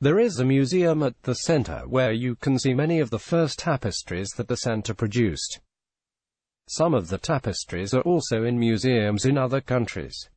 There is a museum at the center where you can see many of the first tapestries that the center produced. Some of the tapestries are also in museums in other countries.